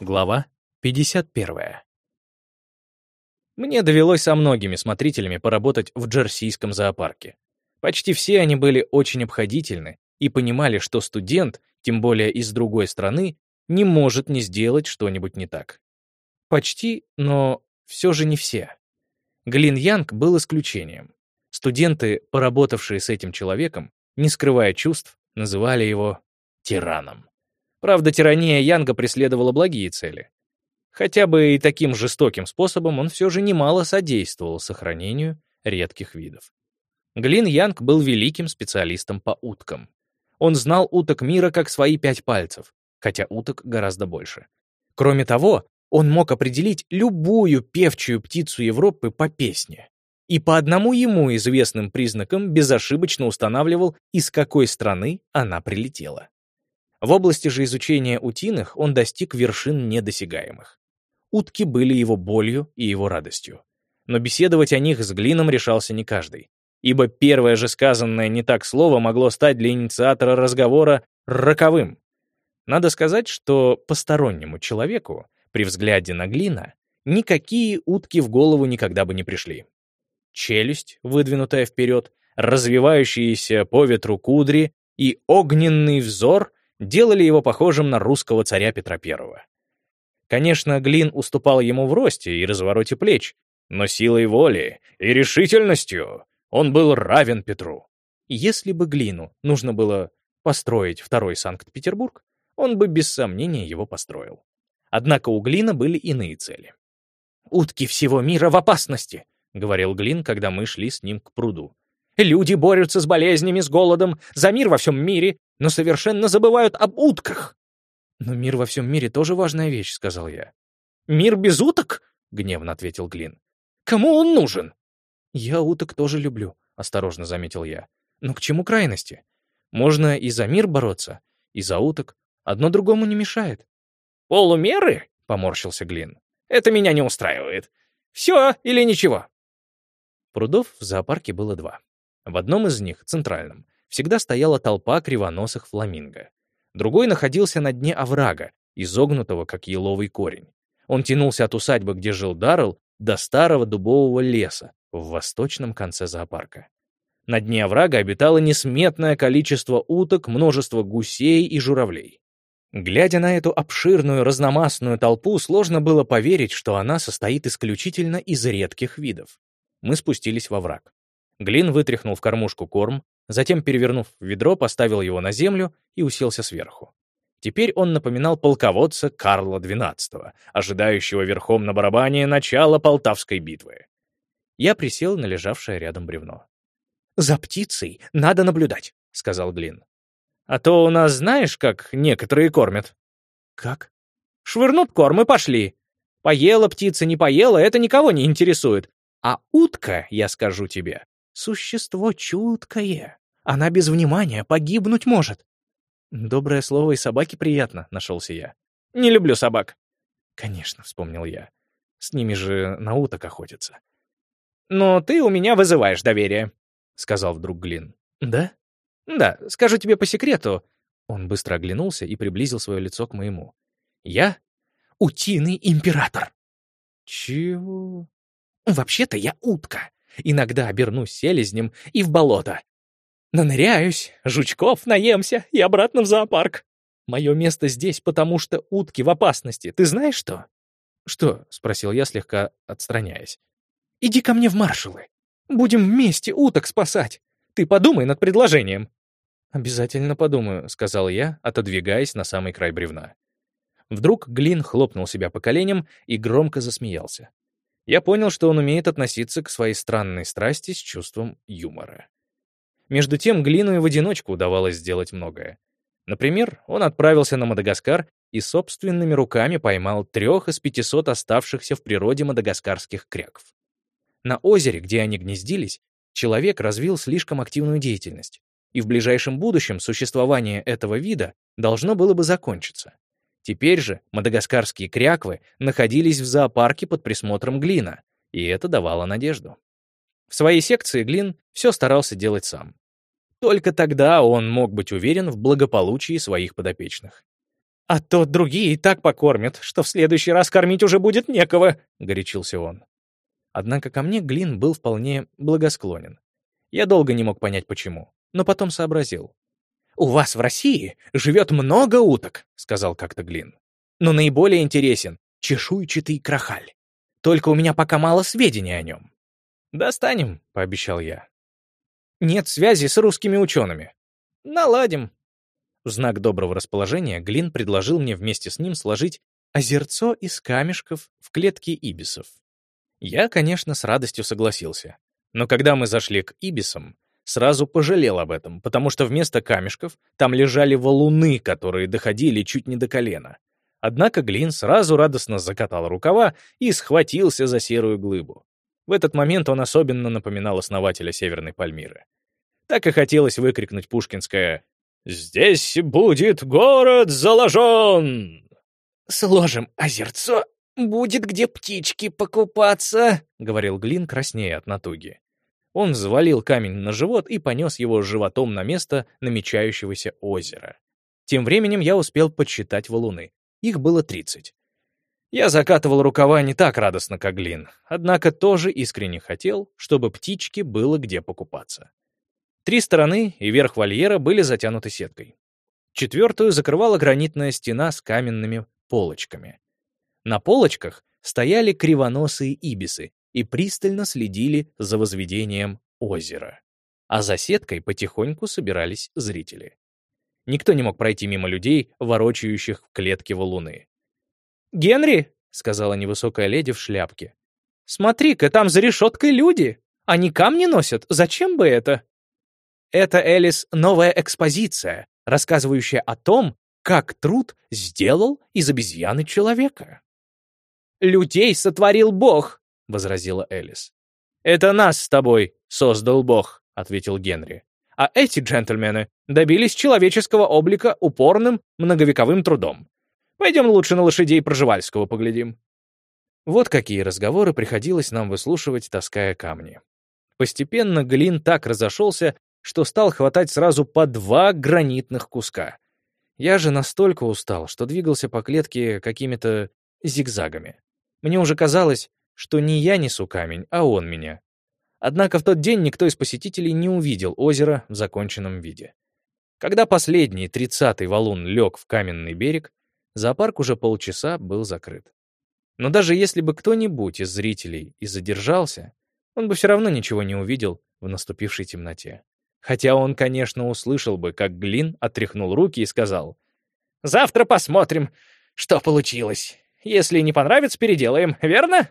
Глава 51. Мне довелось со многими смотрителями поработать в Джерсийском зоопарке. Почти все они были очень обходительны и понимали, что студент, тем более из другой страны, не может не сделать что-нибудь не так. Почти, но все же не все. Глин Янг был исключением. Студенты, поработавшие с этим человеком, не скрывая чувств, называли его тираном. Правда, тирания Янга преследовала благие цели. Хотя бы и таким жестоким способом он все же немало содействовал сохранению редких видов. Глин Янг был великим специалистом по уткам. Он знал уток мира как свои пять пальцев, хотя уток гораздо больше. Кроме того, он мог определить любую певчую птицу Европы по песне и по одному ему известным признакам безошибочно устанавливал, из какой страны она прилетела. В области же изучения утиных он достиг вершин недосягаемых. Утки были его болью и его радостью. Но беседовать о них с Глином решался не каждый, ибо первое же сказанное не так слово могло стать для инициатора разговора роковым. Надо сказать, что постороннему человеку при взгляде на Глина никакие утки в голову никогда бы не пришли. Челюсть, выдвинутая вперед, развивающиеся по ветру кудри и огненный взор делали его похожим на русского царя Петра I. Конечно, Глин уступал ему в росте и развороте плеч, но силой воли и решительностью он был равен Петру. Если бы Глину нужно было построить второй Санкт-Петербург, он бы без сомнения его построил. Однако у Глина были иные цели. «Утки всего мира в опасности», — говорил Глин, когда мы шли с ним к пруду. «Люди борются с болезнями, с голодом, за мир во всем мире, но совершенно забывают об утках». «Но мир во всем мире тоже важная вещь», — сказал я. «Мир без уток?» — гневно ответил Глин. «Кому он нужен?» «Я уток тоже люблю», — осторожно заметил я. «Но к чему крайности? Можно и за мир бороться, и за уток. Одно другому не мешает». «Полумеры?» — поморщился Глин. «Это меня не устраивает. Все или ничего?» Прудов в зоопарке было два. В одном из них, центральном, всегда стояла толпа кривоносых фламинго. Другой находился на дне оврага, изогнутого, как еловый корень. Он тянулся от усадьбы, где жил Даррелл, до старого дубового леса в восточном конце зоопарка. На дне оврага обитало несметное количество уток, множество гусей и журавлей. Глядя на эту обширную разномастную толпу, сложно было поверить, что она состоит исключительно из редких видов. Мы спустились во враг. Глин вытряхнул в кормушку корм, затем, перевернув ведро, поставил его на землю и уселся сверху. Теперь он напоминал полководца Карла XII, ожидающего верхом на барабане начала Полтавской битвы. Я присел на лежавшее рядом бревно. «За птицей надо наблюдать», — сказал Глин. «А то у нас знаешь, как некоторые кормят?» «Как?» «Швырнут корм и пошли. Поела птица, не поела, это никого не интересует. А утка, я скажу тебе, существо чуткое. Она без внимания погибнуть может. Доброе слово и собаке приятно, нашелся я. Не люблю собак. Конечно, вспомнил я. С ними же на уток охотятся. Но ты у меня вызываешь доверие, сказал вдруг Глин. Да? Да, скажу тебе по секрету. Он быстро оглянулся и приблизил свое лицо к моему. Я утиный император. Чего? Вообще-то я утка. Иногда обернусь селезнем и в болото. Наныряюсь, жучков наемся и обратно в зоопарк. Мое место здесь, потому что утки в опасности. Ты знаешь что? Что? — спросил я, слегка отстраняясь. Иди ко мне в маршалы. Будем вместе уток спасать. Ты подумай над предложением. «Обязательно подумаю», — сказал я, отодвигаясь на самый край бревна. Вдруг Глин хлопнул себя по коленям и громко засмеялся я понял, что он умеет относиться к своей странной страсти с чувством юмора. Между тем, Глину и в одиночку удавалось сделать многое. Например, он отправился на Мадагаскар и собственными руками поймал трех из пятисот оставшихся в природе мадагаскарских кряков. На озере, где они гнездились, человек развил слишком активную деятельность, и в ближайшем будущем существование этого вида должно было бы закончиться. Теперь же мадагаскарские кряквы находились в зоопарке под присмотром Глина, и это давало надежду. В своей секции Глин все старался делать сам. Только тогда он мог быть уверен в благополучии своих подопечных. «А то другие и так покормят, что в следующий раз кормить уже будет некого», — горячился он. Однако ко мне Глин был вполне благосклонен. Я долго не мог понять, почему, но потом сообразил. «У вас в России живет много уток», — сказал как-то Глин. «Но наиболее интересен чешуйчатый крахаль. Только у меня пока мало сведений о нем». «Достанем», — пообещал я. «Нет связи с русскими учеными». «Наладим». В знак доброго расположения Глин предложил мне вместе с ним сложить озерцо из камешков в клетке ибисов. Я, конечно, с радостью согласился. Но когда мы зашли к ибисам, сразу пожалел об этом, потому что вместо камешков там лежали валуны, которые доходили чуть не до колена. Однако Глин сразу радостно закатал рукава и схватился за серую глыбу. В этот момент он особенно напоминал основателя Северной Пальмиры. Так и хотелось выкрикнуть пушкинское «Здесь будет город заложен!» «Сложим озерцо «Будет где птички покупаться», — говорил Глин, краснея от натуги. Он взвалил камень на живот и понес его животом на место намечающегося озера. Тем временем я успел подсчитать валуны. Их было 30. Я закатывал рукава не так радостно, как Глин, однако тоже искренне хотел, чтобы птичке было где покупаться. Три стороны и верх вольера были затянуты сеткой. Четвертую закрывала гранитная стена с каменными полочками. На полочках стояли кривоносые ибисы и пристально следили за возведением озера. А за сеткой потихоньку собирались зрители. Никто не мог пройти мимо людей, ворочающих в клетке валуны. «Генри!» — сказала невысокая леди в шляпке. «Смотри-ка, там за решеткой люди! Они камни носят, зачем бы это?» «Это, Элис, новая экспозиция, рассказывающая о том, как труд сделал из обезьяны человека». «Людей сотворил Бог», — возразила Элис. «Это нас с тобой создал Бог», — ответил Генри. «А эти джентльмены добились человеческого облика упорным многовековым трудом. Пойдем лучше на лошадей Проживальского поглядим». Вот какие разговоры приходилось нам выслушивать, таская камни. Постепенно Глин так разошелся, что стал хватать сразу по два гранитных куска. Я же настолько устал, что двигался по клетке какими-то зигзагами. Мне уже казалось, что не я несу камень, а он меня. Однако в тот день никто из посетителей не увидел озеро в законченном виде. Когда последний, тридцатый валун лег в каменный берег, зоопарк уже полчаса был закрыт. Но даже если бы кто-нибудь из зрителей и задержался, он бы все равно ничего не увидел в наступившей темноте. Хотя он, конечно, услышал бы, как Глин отряхнул руки и сказал, «Завтра посмотрим, что получилось». Если не понравится, переделаем, верно?»